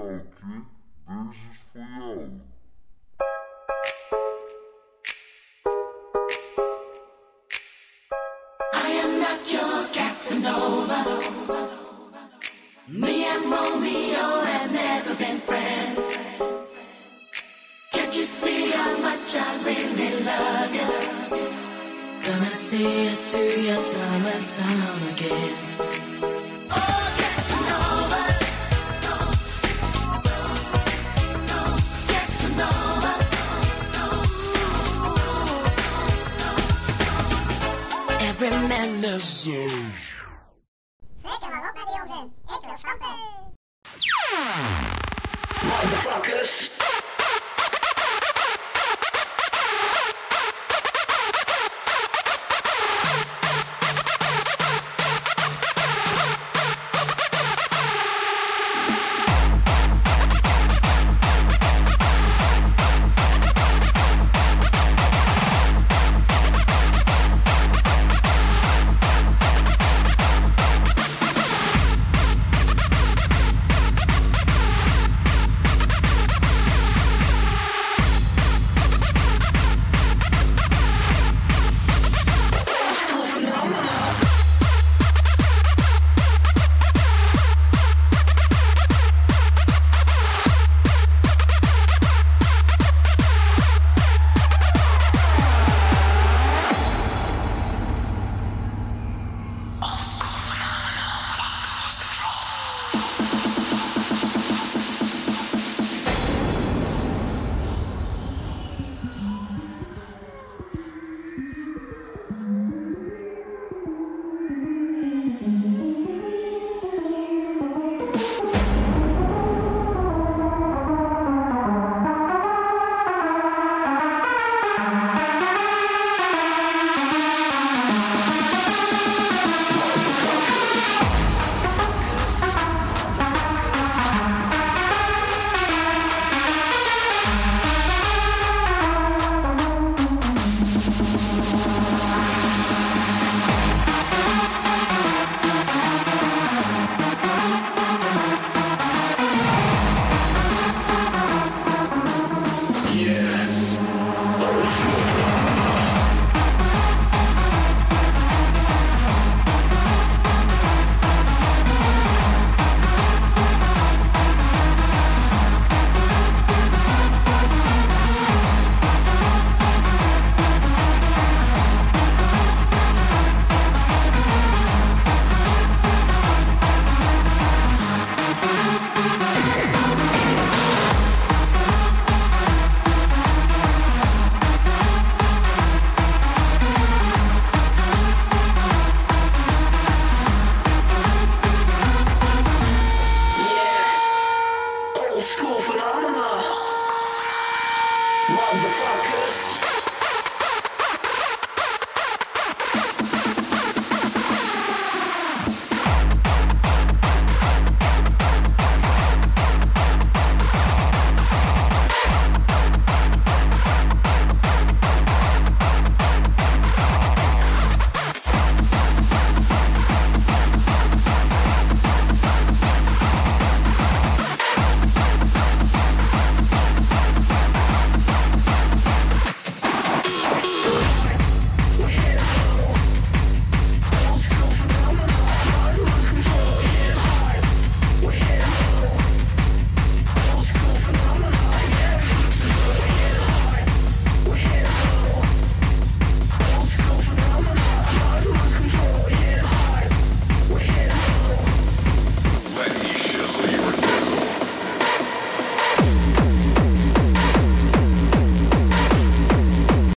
I am not your Casanova. Me and Romeo have never been friends. Can't you see how much I really love you? Gonna see you through your time and time again. Every man loves you. Zeker Motherfuckers.